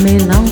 comer não?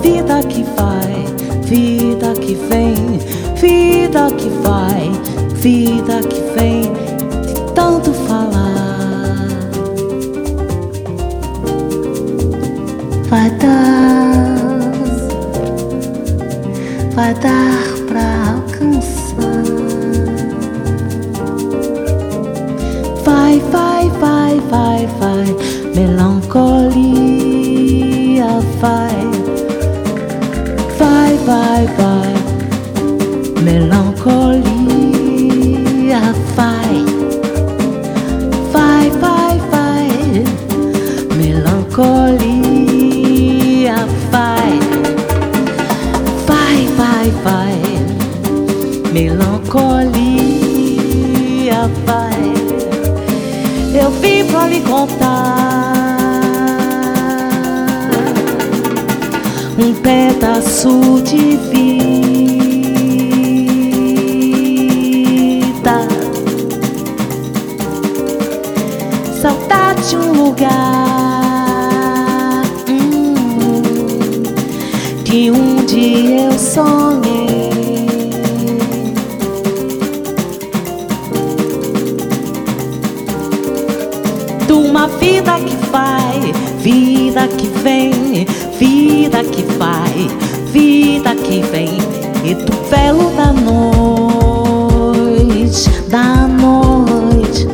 vida que vai, vida que vem, vida que vai, vida que vem, de tanto falar. Vai dar, vai dar pra alcançar. Vai, vai, vai, vai, vai, melancolia vai bye bye. Melancolia, vai, vai, vai, vai. Melancolia, vai, vai, vai, vai. Melancolia, vai. Eu vim pra lhe contar. pedaço de vida. Saudade de um lugar hum, que um dia eu sonhei. De uma vida que vai, vida que vem vida que vai, vida que vem, e do velo da noite, da noite.